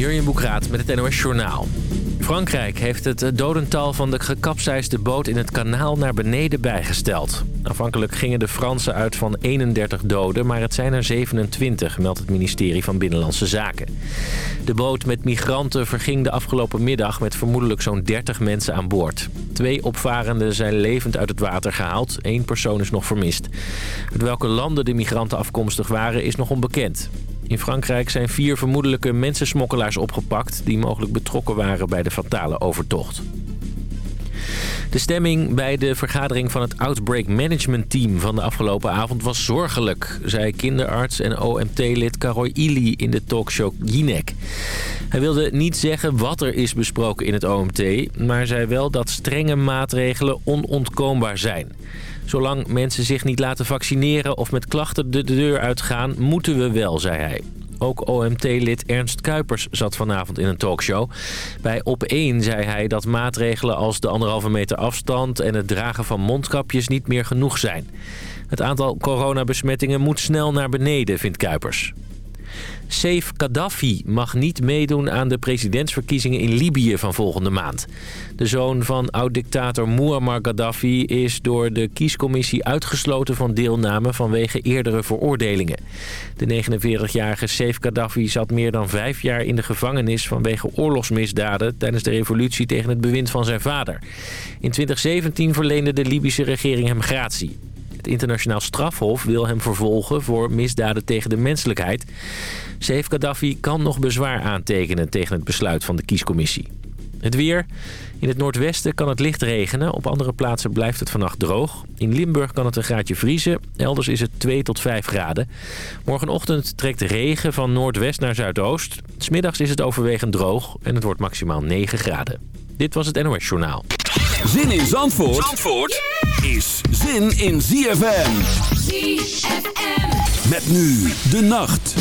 Jurjen Boekraat met het NOS Journaal. Frankrijk heeft het dodental van de gekapseisde boot in het kanaal naar beneden bijgesteld. Afhankelijk gingen de Fransen uit van 31 doden, maar het zijn er 27, meldt het ministerie van Binnenlandse Zaken. De boot met migranten verging de afgelopen middag met vermoedelijk zo'n 30 mensen aan boord. Twee opvarenden zijn levend uit het water gehaald, één persoon is nog vermist. Uit welke landen de migranten afkomstig waren is nog onbekend. In Frankrijk zijn vier vermoedelijke mensensmokkelaars opgepakt... die mogelijk betrokken waren bij de fatale overtocht. De stemming bij de vergadering van het Outbreak Management Team van de afgelopen avond was zorgelijk, zei kinderarts en OMT-lid Karoy Ili in de talkshow Jinek. Hij wilde niet zeggen wat er is besproken in het OMT, maar zei wel dat strenge maatregelen onontkoombaar zijn. Zolang mensen zich niet laten vaccineren of met klachten de deur uitgaan, moeten we wel, zei hij. Ook OMT-lid Ernst Kuipers zat vanavond in een talkshow. Bij Op1 zei hij dat maatregelen als de anderhalve meter afstand... en het dragen van mondkapjes niet meer genoeg zijn. Het aantal coronabesmettingen moet snel naar beneden, vindt Kuipers. Saif Gaddafi mag niet meedoen aan de presidentsverkiezingen in Libië van volgende maand. De zoon van oud-dictator Muammar Gaddafi is door de kiescommissie uitgesloten van deelname vanwege eerdere veroordelingen. De 49-jarige Saif Gaddafi zat meer dan vijf jaar in de gevangenis vanwege oorlogsmisdaden tijdens de revolutie tegen het bewind van zijn vader. In 2017 verleende de Libische regering hem gratie. Het internationaal strafhof wil hem vervolgen voor misdaden tegen de menselijkheid. Saif Gaddafi kan nog bezwaar aantekenen tegen het besluit van de kiescommissie. Het weer. In het noordwesten kan het licht regenen. Op andere plaatsen blijft het vannacht droog. In Limburg kan het een graadje vriezen. Elders is het 2 tot 5 graden. Morgenochtend trekt regen van noordwest naar zuidoost. Smiddags is het overwegend droog en het wordt maximaal 9 graden. Dit was het NOS Journaal. Zin in Zandvoort, Zandvoort is zin in ZFM. ZFM. Met nu de nacht.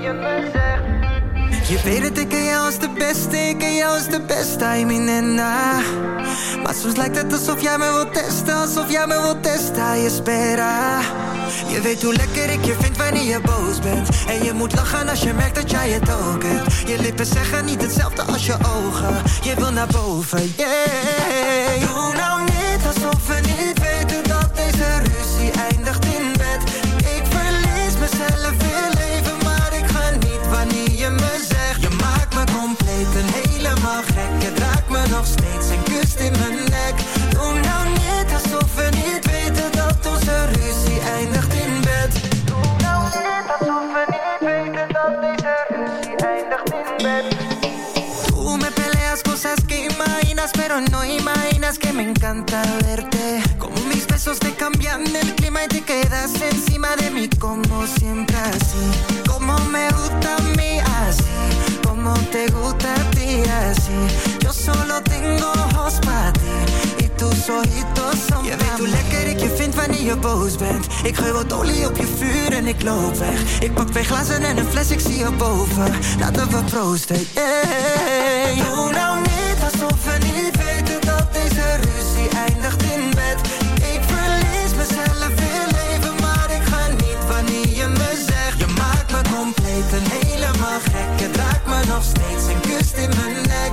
je. Je weet dat ik jou als de beste, ik ken jou als de beste, I'm in en na. Maar soms lijkt het alsof jij me wilt testen, alsof jij me wilt testen, je spera. Ah. Je weet hoe lekker ik je vind wanneer je boos bent En je moet lachen als je merkt dat jij het ook hebt Je lippen zeggen niet hetzelfde als je ogen Je wil naar boven, yeah Doe nou niet alsof het nog steeds een kus in mijn nek. Doe nou niet alsof we niet weten dat onze ruzie eindigt in bed. Doe nou net alsof we niet weten dat deze ruzie eindigt in bed. Me peleas cosas que imaginas, pero no imaginas que me encanta verte. Como mis besos te cambian el clima y te quedas encima de mí como siempre así. Como me gusta a mí así, como te gusta a ti así solo tengo ojos Y tus ojitos son Je weet hoe lekker ik je vind wanneer je boos bent Ik geur wat olie op je vuur en ik loop weg. Ik pak twee glazen en een fles, ik zie je boven. Laten we proosten, yeah. Doe nou niet alsof we niet weten dat deze ruzie eindigt in bed. Ik verlies mezelf in leven, maar ik ga niet wanneer je me zegt. Je maakt me compleet en helemaal gek. Je raakt me nog steeds, een kust in mijn nek.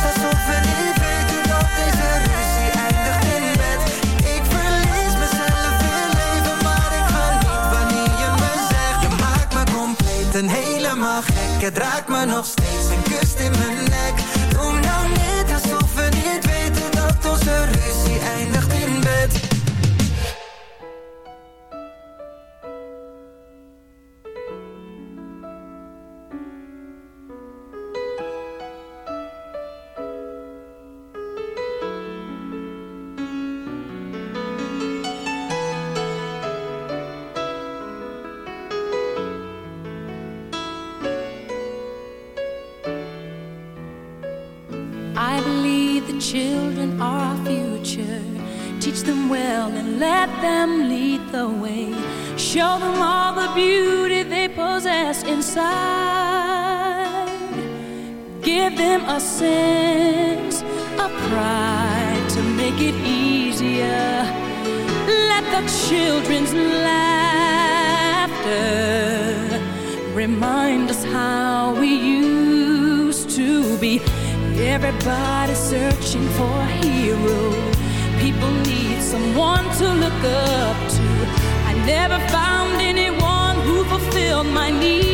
Het raakt me nog steeds en kust in mijn nek. Doe nou niet alsof we niet weten dat onze ruzie eindigt in bed. Everybody searching for a hero. People need someone to look up to. I never found anyone who fulfilled my needs.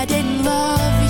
I didn't love you,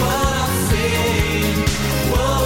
what I'm saying?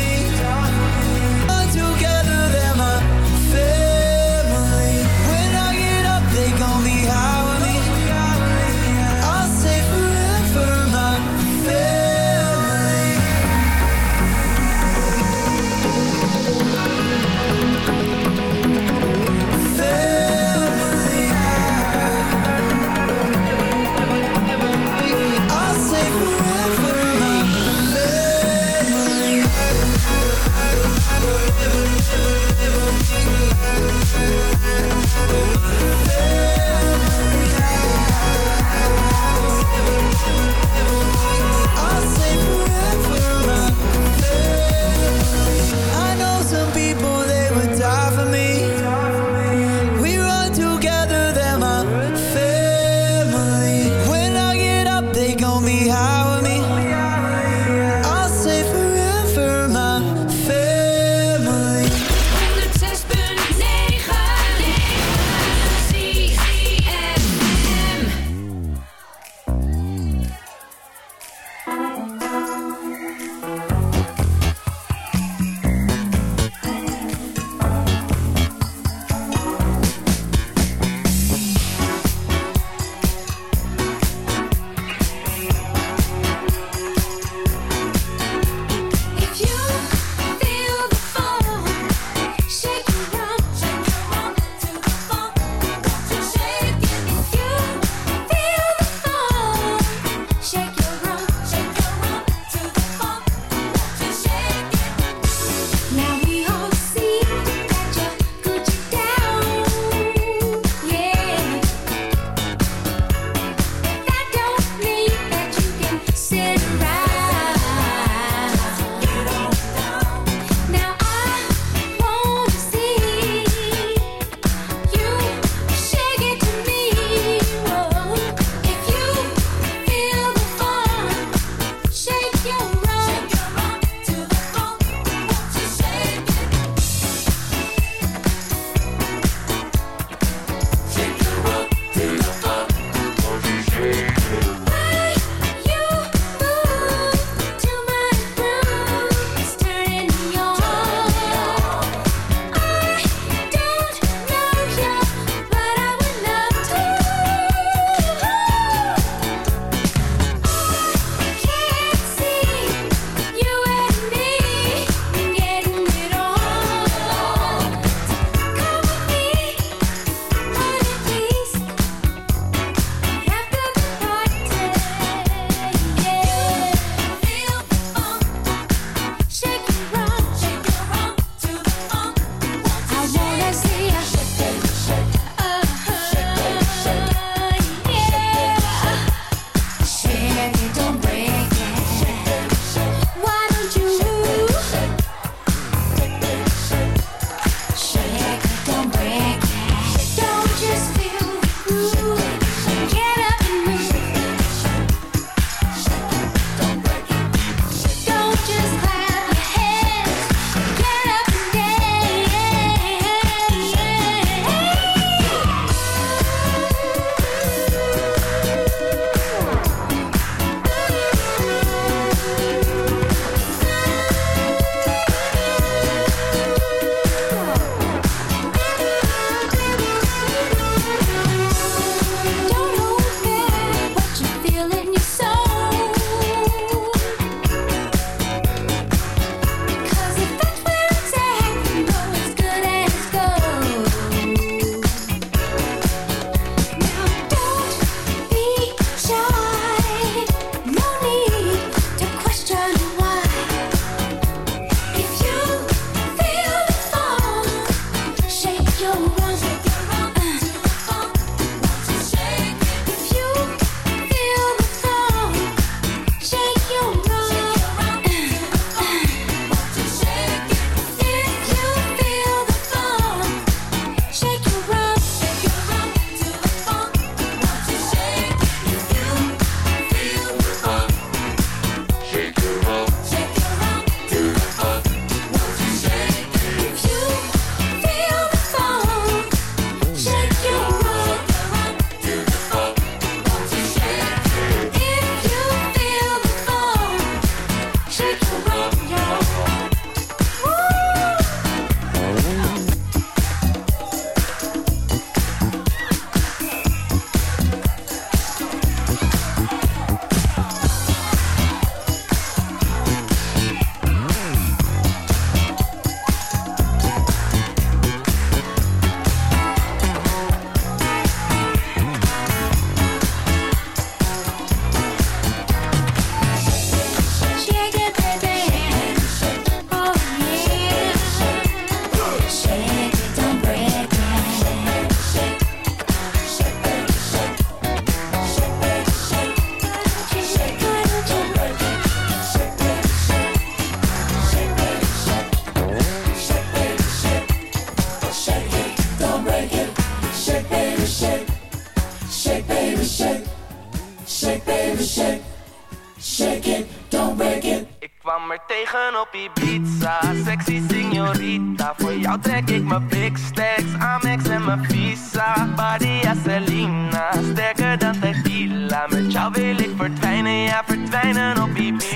shake, it, don't break it. Ik kwam er tegen op Ibiza, sexy signorita. Voor jou trek ik mijn big stacks, Amex en mijn visa. Badia Selena, sterker dan tequila. Met jou wil ik verdwijnen, ja verdwijnen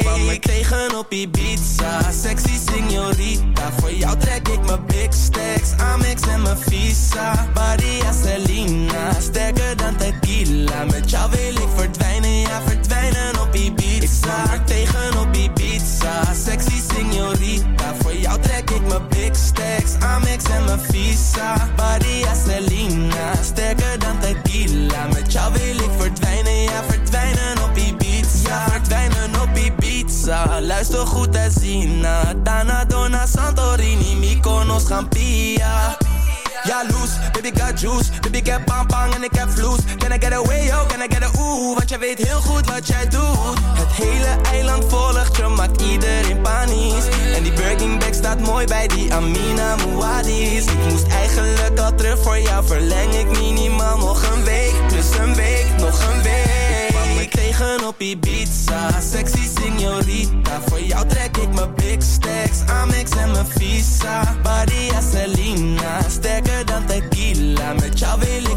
kwam er tegen op Ibiza. Sexy signorita Voor jou trek ik mijn big stacks. Amex en mijn visa Badia Selena. Sterker dan tequila Met jou wil ik verdwijnen. Ja verdwijnen op Ibiza. Ik kwam tegen op Ibiza. Sexy signorita Voor jou trek ik mijn big stacks. Amex en mijn visa Badia Selena. Sterker dan tequila Met jou wil ik verdwijnen Luister goed en zien Dana, Dona, Santorini Mykonos, Gampia. Ja, loose, baby got juice. Baby ik heb bang en ik heb vloes Can I get away, yo, can I get a ooh? Want jij weet heel goed wat jij doet. Het hele eiland volgt je, maakt iedereen panisch. En die Birkin bag staat mooi bij die Amina Muadis Ik moest eigenlijk al terug voor jou Verleng ik minimaal nog een week. Plus een week, nog een week. Ik kwam er tegen op Ibiza Voor jou trek ik mijn big stacks. Amex en mijn visa. Badia Selena. Sterker dan tequila. Met jou wil ik